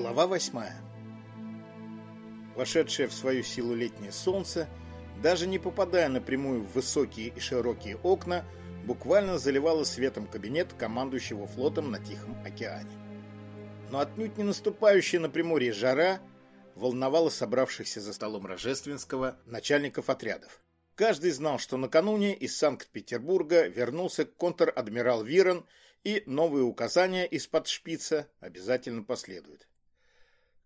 Глава восьмая. Вошедшее в свою силу летнее солнце, даже не попадая напрямую в высокие и широкие окна, буквально заливало светом кабинет командующего флотом на Тихом океане. Но отнюдь не наступающая на Приморье жара волновала собравшихся за столом Рожественского начальников отрядов. Каждый знал, что накануне из Санкт-Петербурга вернулся контр-адмирал Вирон и новые указания из-под шпица обязательно последуют.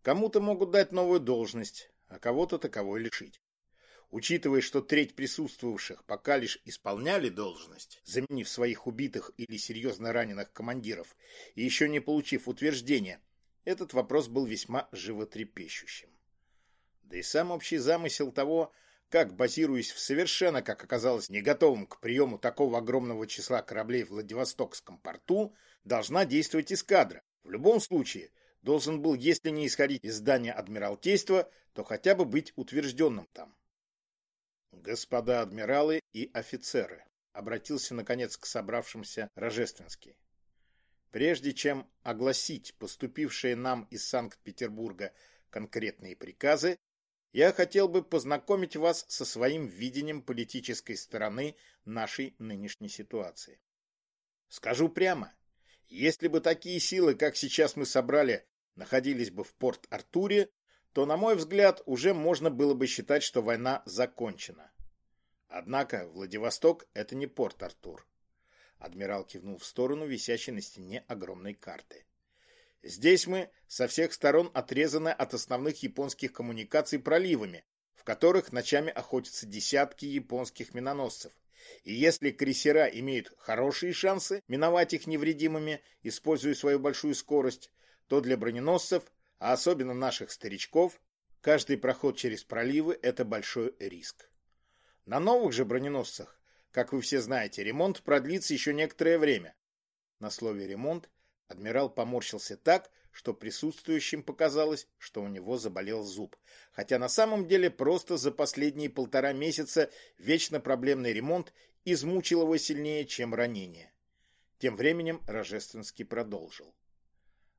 Кому-то могут дать новую должность, а кого-то таковой лишить. Учитывая, что треть присутствовавших пока лишь исполняли должность, заменив своих убитых или серьезно раненых командиров, и еще не получив утверждения, этот вопрос был весьма животрепещущим. Да и сам общий замысел того, как, базируясь в совершенно, как оказалось, не готовом к приему такого огромного числа кораблей в Владивостокском порту, должна действовать эскадра. В любом случае, должен был, если не исходить из здания Адмиралтейства, то хотя бы быть утвержденным там. Господа адмиралы и офицеры, обратился наконец к собравшимся Рожественский. Прежде чем огласить поступившие нам из Санкт-Петербурга конкретные приказы, я хотел бы познакомить вас со своим видением политической стороны нашей нынешней ситуации. Скажу прямо, если бы такие силы, как сейчас мы собрали, находились бы в Порт-Артуре, то, на мой взгляд, уже можно было бы считать, что война закончена. Однако Владивосток – это не Порт-Артур. Адмирал кивнул в сторону висящей на стене огромной карты. Здесь мы со всех сторон отрезаны от основных японских коммуникаций проливами, в которых ночами охотятся десятки японских миноносцев. И если крейсера имеют хорошие шансы миновать их невредимыми, используя свою большую скорость, то для броненосцев, а особенно наших старичков, каждый проход через проливы – это большой риск. На новых же броненосцах, как вы все знаете, ремонт продлится еще некоторое время. На слове «ремонт» адмирал поморщился так, что присутствующим показалось, что у него заболел зуб. Хотя на самом деле просто за последние полтора месяца вечно проблемный ремонт измучил его сильнее, чем ранение. Тем временем Рожественский продолжил.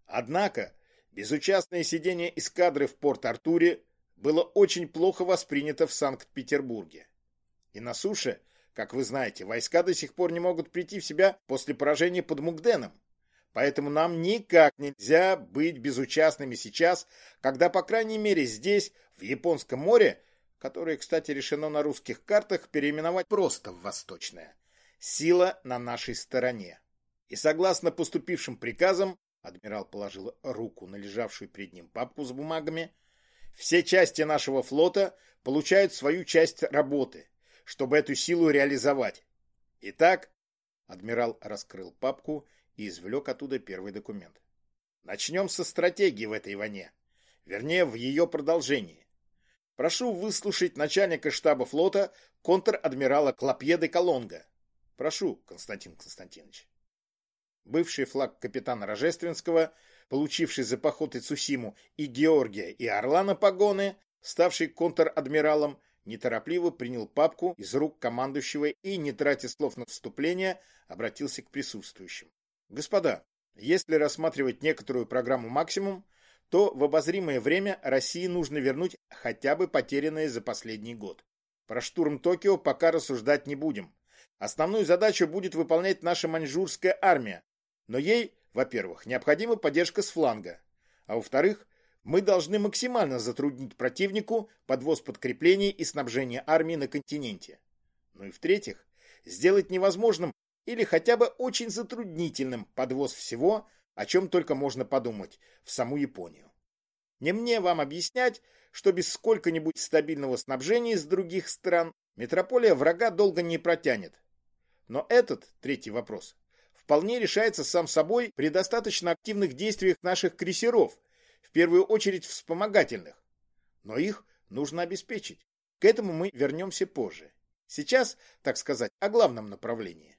Однако, безучастное сидение эскадры в Порт-Артуре было очень плохо воспринято в Санкт-Петербурге. И на суше, как вы знаете, войска до сих пор не могут прийти в себя после поражения под Мугденом. Поэтому нам никак нельзя быть безучастными сейчас, когда, по крайней мере, здесь, в Японском море, которое, кстати, решено на русских картах переименовать просто в Восточное, сила на нашей стороне. И согласно поступившим приказам, Адмирал положил руку на лежавшую перед ним папку с бумагами. Все части нашего флота получают свою часть работы, чтобы эту силу реализовать. Итак, адмирал раскрыл папку и извлек оттуда первый документ. Начнем со стратегии в этой войне. Вернее, в ее продолжении. Прошу выслушать начальника штаба флота контр-адмирала Клопье Колонга. Прошу, Константин Константинович. Бывший флаг капитана Рожественского, получивший за поход и Цусиму и Георгия, и Орлана погоны, ставший контр-адмиралом, неторопливо принял папку из рук командующего и, не тратя слов на вступление, обратился к присутствующим. Господа, если рассматривать некоторую программу «Максимум», то в обозримое время России нужно вернуть хотя бы потерянное за последний год. Про штурм Токио пока рассуждать не будем. Основную задачу будет выполнять наша маньчжурская армия, но ей, во-первых, необходима поддержка с фланга, а во-вторых, мы должны максимально затруднить противнику подвоз подкреплений и снабжение армии на континенте. Ну и в-третьих, сделать невозможным или хотя бы очень затруднительным подвоз всего, о чем только можно подумать, в саму Японию. Не мне вам объяснять, что без сколько-нибудь стабильного снабжения из других стран метрополия врага долго не протянет. Но этот, третий вопрос, вполне решается сам собой при достаточно активных действиях наших крейсеров, в первую очередь вспомогательных. Но их нужно обеспечить. К этому мы вернемся позже. Сейчас, так сказать, о главном направлении.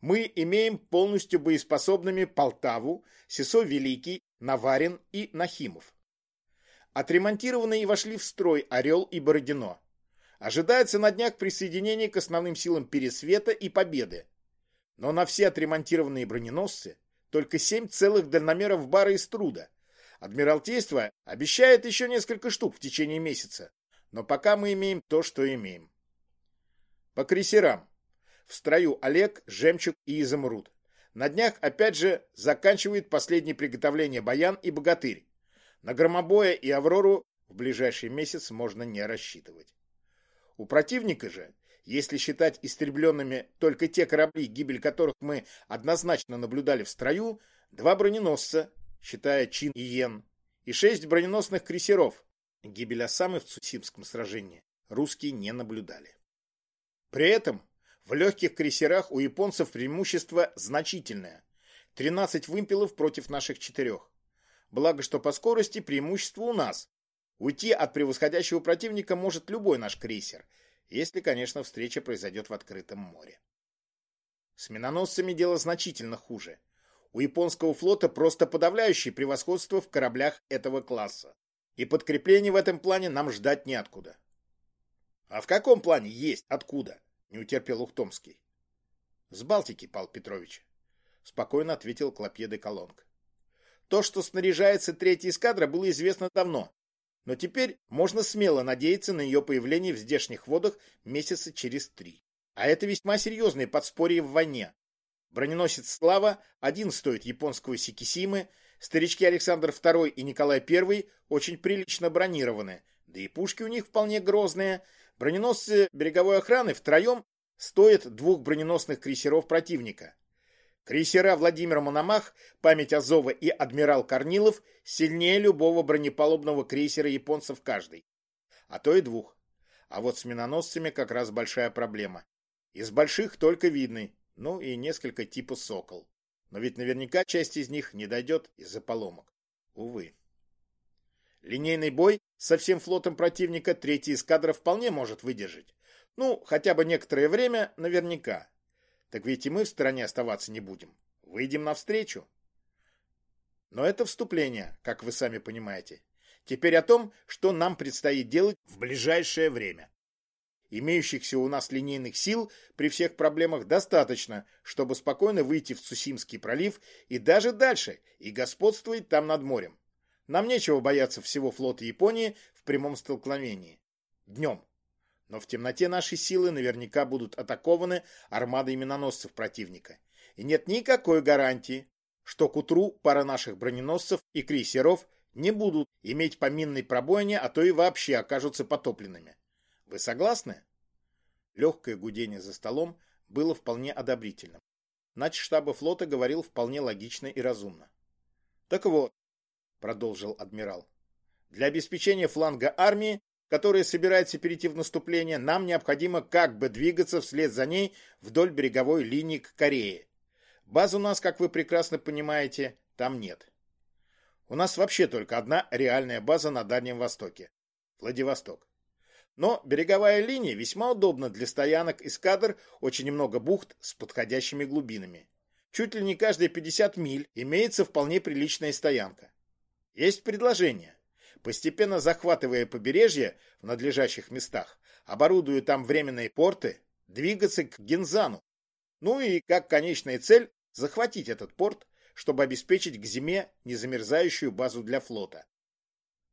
Мы имеем полностью боеспособными Полтаву, Сесо Великий, Наварин и Нахимов. Отремонтированы и вошли в строй Орел и Бородино. Ожидается на днях присоединение к основным силам Пересвета и Победы. Но на все отремонтированные броненосцы только семь целых дальномеров бара из труда, Адмиралтейство обещает еще несколько штук в течение месяца, но пока мы имеем то, что имеем. По крейсерам. В строю Олег, Жемчуг и Изумруд. На днях опять же заканчивает последнее приготовление Баян и Богатырь. На Громобоя и Аврору в ближайший месяц можно не рассчитывать. У противника же, если считать истребленными только те корабли, гибель которых мы однозначно наблюдали в строю, два броненосца, считая Чин и Йен, и шесть броненосных крейсеров, гибель Осамы в Цусимском сражении, русские не наблюдали. При этом в легких крейсерах у японцев преимущество значительное. 13 вымпелов против наших четырех. Благо, что по скорости преимущество у нас. Уйти от превосходящего противника может любой наш крейсер, если, конечно, встреча произойдет в открытом море. С миноносцами дело значительно хуже. У японского флота просто подавляющее превосходство в кораблях этого класса. И подкрепление в этом плане нам ждать неоткуда. А в каком плане есть откуда? не утерпел Ухтомский. С Балтики, Павел Петрович, спокойно ответил Клопье де Колонг. То, что снаряжается третья эскадра, было известно давно, но теперь можно смело надеяться на ее появление в здешних водах месяца через три. А это весьма серьезные подспорье в войне. Броненосец «Слава» один стоит японского Сикисимы, старички Александр II и Николай I очень прилично бронированы, да и пушки у них вполне грозные – Броненосцы береговой охраны втроем стоят двух броненосных крейсеров противника. Крейсера Владимир Мономах, память Азова и адмирал Корнилов сильнее любого бронепалубного крейсера японцев каждый. А то и двух. А вот с миноносцами как раз большая проблема. Из больших только видный, ну и несколько типа «Сокол». Но ведь наверняка часть из них не дойдет из-за поломок. Увы. Линейный бой со всем флотом противника третья эскадра вполне может выдержать. Ну, хотя бы некоторое время наверняка. Так ведь и мы в стороне оставаться не будем. Выйдем навстречу. Но это вступление, как вы сами понимаете. Теперь о том, что нам предстоит делать в ближайшее время. Имеющихся у нас линейных сил при всех проблемах достаточно, чтобы спокойно выйти в Цусимский пролив и даже дальше, и господствовать там над морем. Нам нечего бояться всего флота Японии в прямом столкновении. Днем. Но в темноте наши силы наверняка будут атакованы армадой миноносцев противника. И нет никакой гарантии, что к утру пара наших броненосцев и крейсеров не будут иметь по минной пробоине, а то и вообще окажутся потопленными. Вы согласны? Легкое гудение за столом было вполне одобрительным. Нач штаба флота говорил вполне логично и разумно. Так вот, продолжил адмирал. Для обеспечения фланга армии, которая собирается перейти в наступление, нам необходимо как бы двигаться вслед за ней вдоль береговой линии к Корее. Баз у нас, как вы прекрасно понимаете, там нет. У нас вообще только одна реальная база на Дальнем Востоке – Владивосток. Но береговая линия весьма удобна для стоянок эскадр, очень много бухт с подходящими глубинами. Чуть ли не каждые 50 миль имеется вполне приличная стоянка. Есть предложение. Постепенно захватывая побережье в надлежащих местах, оборудуя там временные порты, двигаться к Гензану. Ну и как конечная цель захватить этот порт, чтобы обеспечить к зиме незамерзающую базу для флота.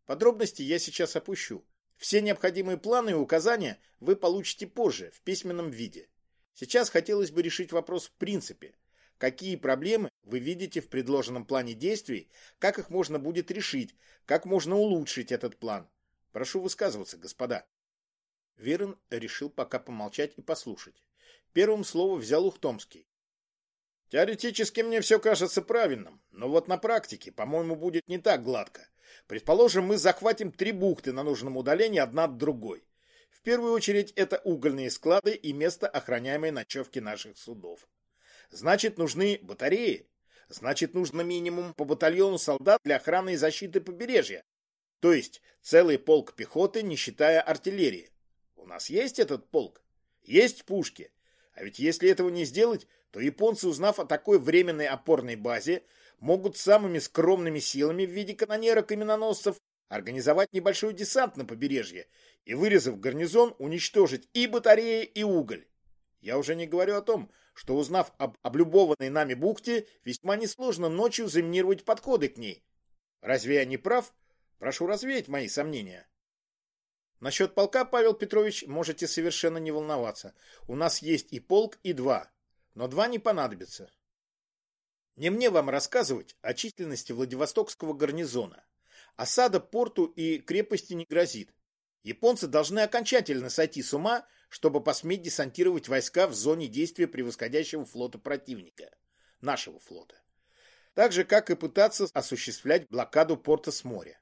Подробности я сейчас опущу. Все необходимые планы и указания вы получите позже, в письменном виде. Сейчас хотелось бы решить вопрос в принципе, Какие проблемы вы видите в предложенном плане действий, как их можно будет решить, как можно улучшить этот план? Прошу высказываться, господа. Верен решил пока помолчать и послушать. Первым слово взял Ухтомский. Теоретически мне все кажется правильным, но вот на практике, по-моему, будет не так гладко. Предположим, мы захватим три бухты на нужном удалении одна от другой. В первую очередь это угольные склады и место охраняемой ночевки наших судов. Значит, нужны батареи. Значит, нужно минимум по батальону солдат для охраны и защиты побережья. То есть целый полк пехоты, не считая артиллерии. У нас есть этот полк? Есть пушки. А ведь если этого не сделать, то японцы, узнав о такой временной опорной базе, могут самыми скромными силами в виде канонерок и миноносцев организовать небольшой десант на побережье и, вырезав гарнизон, уничтожить и батареи, и уголь. Я уже не говорю о том, что, узнав об облюбованной нами бухте, весьма несложно ночью заминировать подходы к ней. Разве я не прав? Прошу развеять мои сомнения. Насчет полка, Павел Петрович, можете совершенно не волноваться. У нас есть и полк, и два. Но два не понадобится. Не мне вам рассказывать о численности Владивостокского гарнизона. Осада порту и крепости не грозит. Японцы должны окончательно сойти с ума, чтобы посметь десантировать войска в зоне действия превосходящего флота противника. Нашего флота. Так же, как и пытаться осуществлять блокаду порта с моря.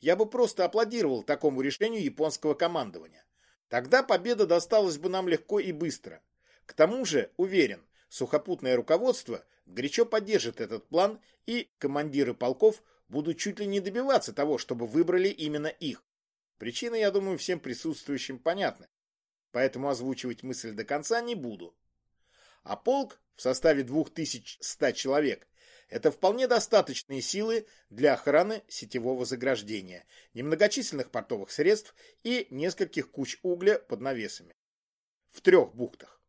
Я бы просто аплодировал такому решению японского командования. Тогда победа досталась бы нам легко и быстро. К тому же, уверен, сухопутное руководство горячо поддержит этот план, и командиры полков будут чуть ли не добиваться того, чтобы выбрали именно их. Причина, я думаю, всем присутствующим понятна, поэтому озвучивать мысль до конца не буду. А полк в составе 2100 человек это вполне достаточные силы для охраны сетевого заграждения, немногочисленных портовых средств и нескольких куч угля под навесами. В трех бухтах.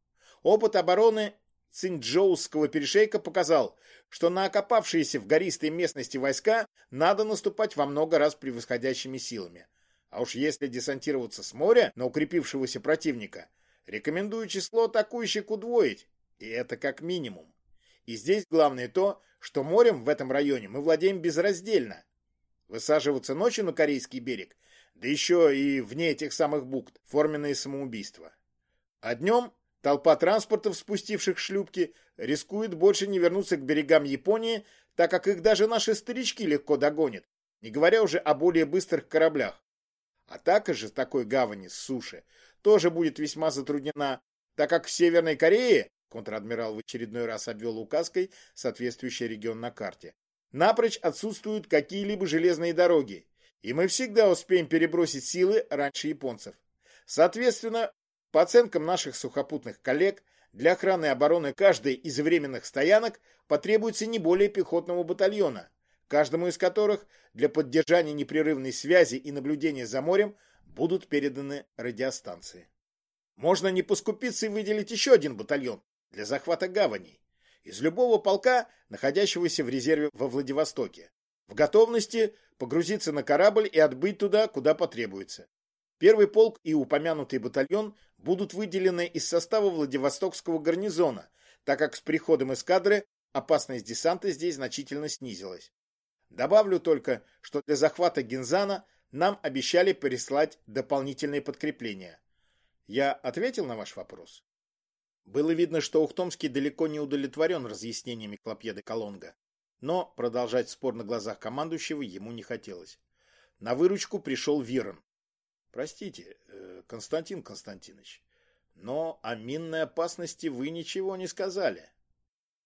Опыт обороны Цинджоуского перешейка показал, что на окопавшиеся в гористой местности войска надо наступать во много раз превосходящими силами. А уж если десантироваться с моря на укрепившегося противника, рекомендую число атакующих удвоить, и это как минимум. И здесь главное то, что морем в этом районе мы владеем безраздельно. Высаживаться ночью на корейский берег, да еще и вне этих самых бухт, форменные самоубийства. А днем толпа транспортов, спустивших шлюпки, рискует больше не вернуться к берегам Японии, так как их даже наши старички легко догонят, не говоря уже о более быстрых кораблях. Атака же такой гавани с суши тоже будет весьма затруднена, так как в Северной Корее Контр-адмирал в очередной раз обвел указкой соответствующий регион на карте. Напрочь отсутствуют какие-либо железные дороги, и мы всегда успеем перебросить силы раньше японцев. Соответственно, по оценкам наших сухопутных коллег, для охраны и обороны каждой из временных стоянок потребуется не более пехотного батальона, каждому из которых для поддержания непрерывной связи и наблюдения за морем будут переданы радиостанции. Можно не поскупиться и выделить еще один батальон, для захвата гаваней из любого полка, находящегося в резерве во Владивостоке, в готовности погрузиться на корабль и отбыть туда, куда потребуется. Первый полк и упомянутый батальон будут выделены из состава Владивостокского гарнизона, так как с приходом эскадры опасность десанта здесь значительно снизилась. Добавлю только, что для захвата Гензана нам обещали прислать дополнительные подкрепления. Я ответил на ваш вопрос? Было видно, что Ухтомский далеко не удовлетворен разъяснениями Клопьеда Колонга, но продолжать спор на глазах командующего ему не хотелось. На выручку пришел Вирон. «Простите, э, Константин Константинович, но о минной опасности вы ничего не сказали.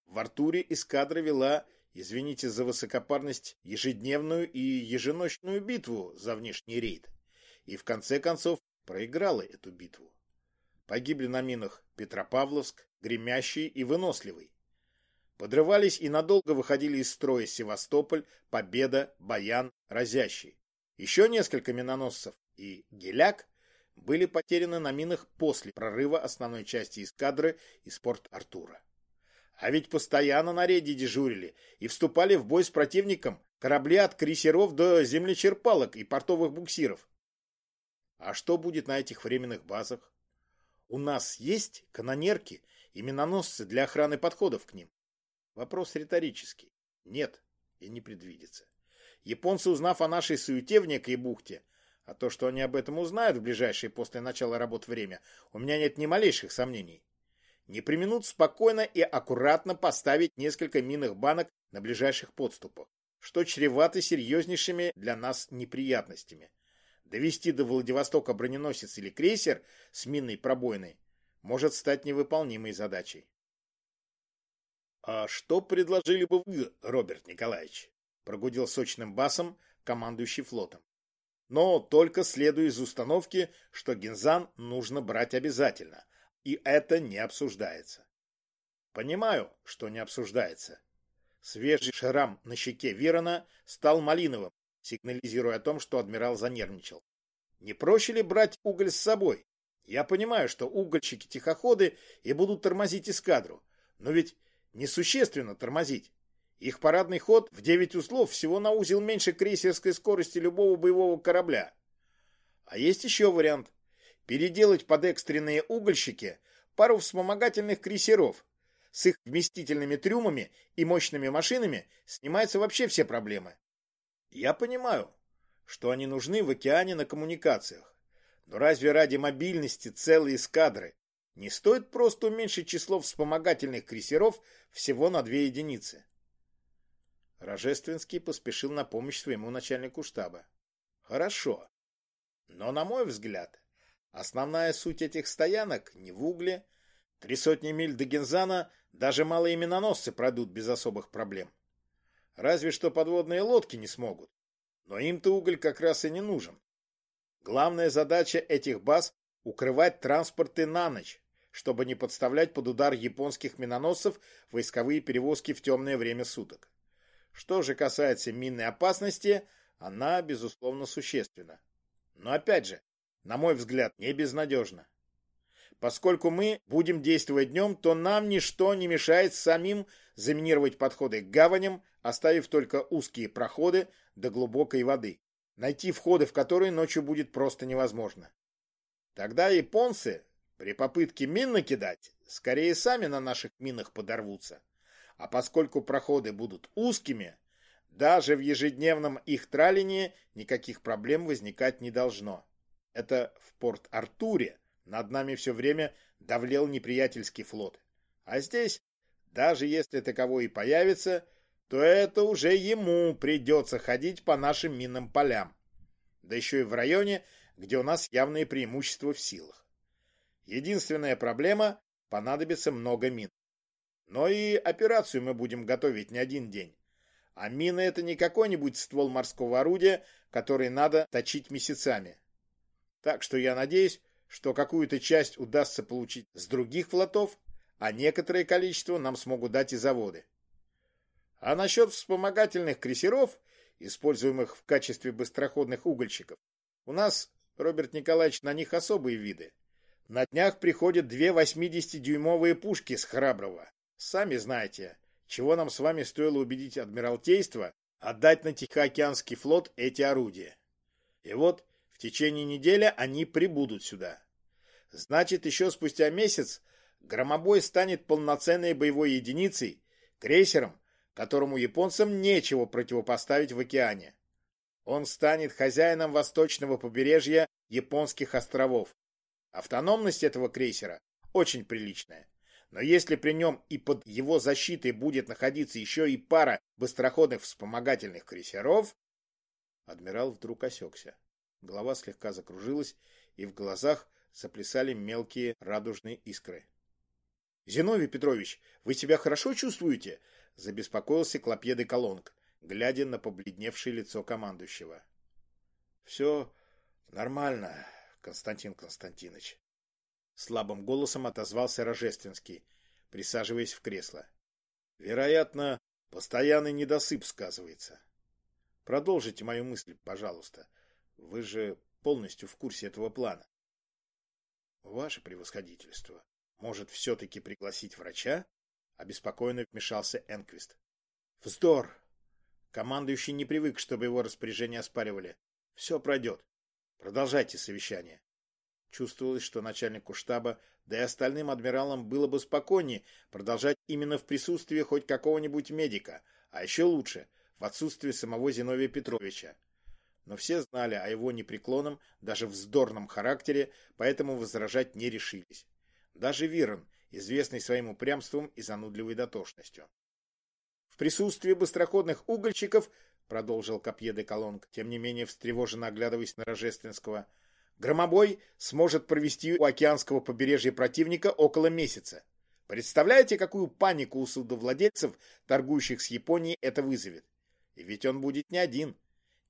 В Артуре эскадра вела, извините за высокопарность, ежедневную и еженочную битву за внешний рейд, и в конце концов проиграла эту битву. Погибли на минах Петропавловск, Гремящий и Выносливый. Подрывались и надолго выходили из строя Севастополь, Победа, Баян, Разящий. Еще несколько миноносцев и Геляк были потеряны на минах после прорыва основной части эскадры из порт Артура. А ведь постоянно на рейде дежурили и вступали в бой с противником корабли от крейсеров до землечерпалок и портовых буксиров. А что будет на этих временных базах? У нас есть канонерки и миноносцы для охраны подходов к ним? Вопрос риторический. Нет, и не предвидится. Японцы, узнав о нашей суете в некой бухте, а то, что они об этом узнают в ближайшее после начала работ время, у меня нет ни малейших сомнений. Не применут спокойно и аккуратно поставить несколько минных банок на ближайших подступах, что чревато серьезнейшими для нас неприятностями. Довести до Владивостока броненосец или крейсер с минной пробойной может стать невыполнимой задачей. «А что предложили бы вы, Роберт Николаевич?» прогудел сочным басом командующий флотом. «Но только следуя из установки, что Гензан нужно брать обязательно, и это не обсуждается». «Понимаю, что не обсуждается». Свежий шрам на щеке Вирона стал малиновым, сигнализируя о том, что адмирал занервничал. Не проще ли брать уголь с собой? Я понимаю, что угольщики тихоходы и будут тормозить эскадру, но ведь несущественно тормозить. Их парадный ход в 9 узлов всего на узел меньше крейсерской скорости любого боевого корабля. А есть еще вариант. Переделать под экстренные угольщики пару вспомогательных крейсеров. С их вместительными трюмами и мощными машинами снимаются вообще все проблемы. Я понимаю, что они нужны в океане на коммуникациях. Но разве ради мобильности целой эскадры не стоит просто уменьшить число вспомогательных крейсеров всего на две единицы? Рожественский поспешил на помощь своему начальнику штаба. Хорошо. Но, на мой взгляд, основная суть этих стоянок не в угле. Три сотни миль до Гензана даже малые миноносцы пройдут без особых проблем. Разве что подводные лодки не смогут. Но им-то уголь как раз и не нужен. Главная задача этих баз – укрывать транспорты на ночь, чтобы не подставлять под удар японских миноносцев войсковые перевозки в темное время суток. Что же касается минной опасности, она, безусловно, существенна. Но опять же, на мой взгляд, не безнадежна. Поскольку мы будем действовать днем, то нам ничто не мешает самим заминировать подходы к гаваням, оставив только узкие проходы до глубокой воды, найти входы в которые ночью будет просто невозможно. Тогда японцы при попытке мин накидать скорее сами на наших минах подорвутся. А поскольку проходы будут узкими, даже в ежедневном их тралине никаких проблем возникать не должно. Это в Порт-Артуре над нами все время давлел неприятельский флот. А здесь, даже если таковой и появится, то это уже ему придется ходить по нашим минным полям. Да еще и в районе, где у нас явные преимущества в силах. Единственная проблема – понадобится много мин. Но и операцию мы будем готовить не один день. А мина это не какой-нибудь ствол морского орудия, который надо точить месяцами. Так что я надеюсь, что какую-то часть удастся получить с других флотов, а некоторое количество нам смогут дать и заводы. А насчет вспомогательных крейсеров, используемых в качестве быстроходных угольщиков, у нас, Роберт Николаевич, на них особые виды. На днях приходят две 80-дюймовые пушки с Храброго. Сами знаете, чего нам с вами стоило убедить Адмиралтейство отдать на Тихоокеанский флот эти орудия. И вот течение недели они прибудут сюда. Значит, еще спустя месяц громобой станет полноценной боевой единицей, крейсером, которому японцам нечего противопоставить в океане. Он станет хозяином восточного побережья японских островов. Автономность этого крейсера очень приличная. Но если при нем и под его защитой будет находиться еще и пара быстроходных вспомогательных крейсеров... Адмирал вдруг осекся. Голова слегка закружилась, и в глазах заплясали мелкие радужные искры. — Зиновий Петрович, вы себя хорошо чувствуете? — забеспокоился Клопье Колонг, глядя на побледневшее лицо командующего. — Все нормально, Константин Константинович, Слабым голосом отозвался Рожественский, присаживаясь в кресло. Вероятно, постоянный недосып сказывается. Продолжите мою мысль, пожалуйста. Вы же полностью в курсе этого плана. Ваше превосходительство, может, все-таки пригласить врача? Обеспокоенно вмешался Энквист. Вздор! Командующий не привык, чтобы его распоряжения оспаривали. Все пройдет. Продолжайте совещание. Чувствовалось, что начальнику штаба, да и остальным адмиралам было бы спокойнее продолжать именно в присутствии хоть какого-нибудь медика, а еще лучше, в отсутствии самого Зиновия Петровича. Но все знали о его непреклонном, даже вздорном характере, поэтому возражать не решились. Даже Вирон, известный своим упрямством и занудливой дотошностью. В присутствии быстроходных угольщиков, продолжил Копье де Колонг, тем не менее встревоженно оглядываясь на Рожественского, — Громобой сможет провести у океанского побережья противника около месяца. Представляете, какую панику у судовладельцев, торгующих с Японией, это вызовет? И ведь он будет не один.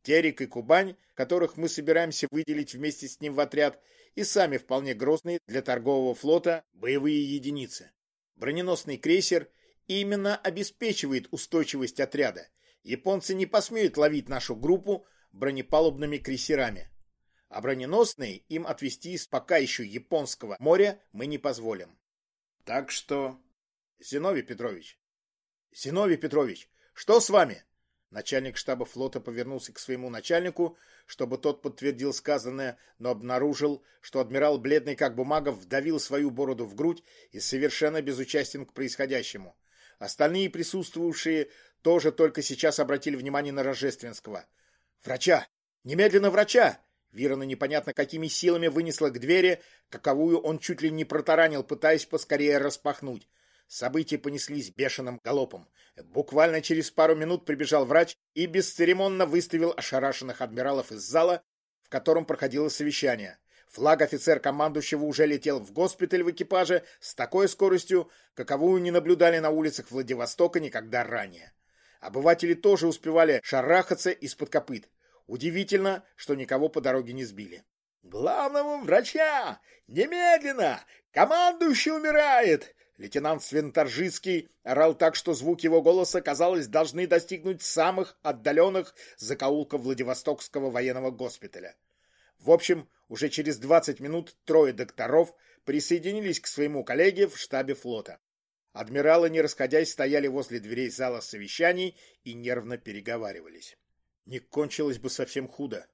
Терек и Кубань, которых мы собираемся выделить вместе с ним в отряд, и сами вполне грозные для торгового флота боевые единицы. Броненосный крейсер именно обеспечивает устойчивость отряда. Японцы не посмеют ловить нашу группу бронепалубными крейсерами а броненосные им отвести из пока еще японского моря мы не позволим. Так что... Зиновий Петрович, Зиновий Петрович, Что с вами? Начальник штаба флота повернулся к своему начальнику, чтобы тот подтвердил сказанное, но обнаружил, что адмирал, бледный как бумага, вдавил свою бороду в грудь и совершенно безучастен к происходящему. Остальные присутствующие тоже только сейчас обратили внимание на Рождественского. «Врача! Немедленно врача!» Вирона непонятно какими силами вынесла к двери, каковую он чуть ли не протаранил, пытаясь поскорее распахнуть. События понеслись бешеным галопом. Буквально через пару минут прибежал врач и бесцеремонно выставил ошарашенных адмиралов из зала, в котором проходило совещание. Флаг офицер командующего уже летел в госпиталь в экипаже с такой скоростью, каковую не наблюдали на улицах Владивостока никогда ранее. Обыватели тоже успевали шарахаться из-под копыт. Удивительно, что никого по дороге не сбили. «Главного врача! Немедленно! Командующий умирает!» Лейтенант Свинторжицкий орал так, что звук его голоса, казалось, должны достигнуть самых отдаленных закоулков Владивостокского военного госпиталя. В общем, уже через 20 минут трое докторов присоединились к своему коллеге в штабе флота. Адмиралы, не расходясь, стояли возле дверей зала совещаний и нервно переговаривались. Не кончилось бы совсем худо,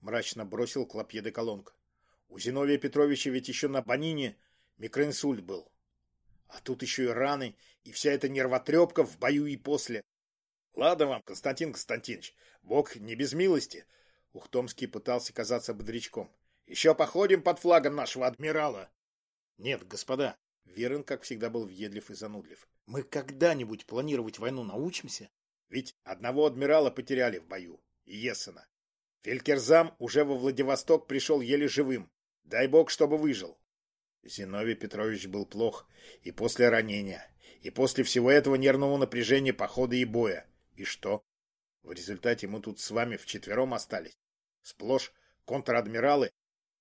мрачно бросил Клопье де Колонг. У Зиновия Петровича ведь еще на Банине микроинсульт был. А тут еще и раны, и вся эта нервотрепка в бою и после. Ладно вам, Константин Константинович, бог не без милости. Ухтомский пытался казаться бодрячком. Еще походим под флагом нашего адмирала. Нет, господа, Верен, как всегда, был въедлив и занудлив. Мы когда-нибудь планировать войну научимся? Ведь одного адмирала потеряли в бою, Есена. Фелькерзам уже во Владивосток пришел еле живым. Дай бог, чтобы выжил. Зиновий Петрович был плох и после ранения, и после всего этого нервного напряжения похода и боя. И что? В результате мы тут с вами вчетвером остались. Сплошь контр-адмиралы,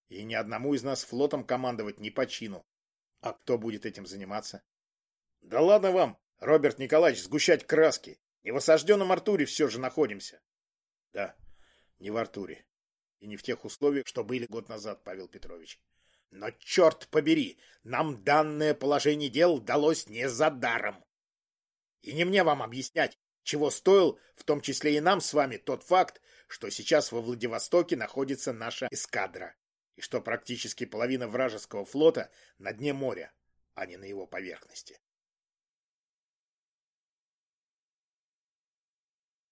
и ни одному из нас флотом командовать не по чину. А кто будет этим заниматься? Да ладно вам, Роберт Николаевич, сгущать краски. Не в осажденном Артуре все же находимся. Да, не в Артуре. И не в тех условиях, что были год назад, Павел Петрович. Но, черт побери, нам данное положение дел далось не за даром. И не мне вам объяснять, чего стоил, в том числе и нам с вами, тот факт, что сейчас во Владивостоке находится наша эскадра, и что практически половина вражеского флота на дне моря, а не на его поверхности.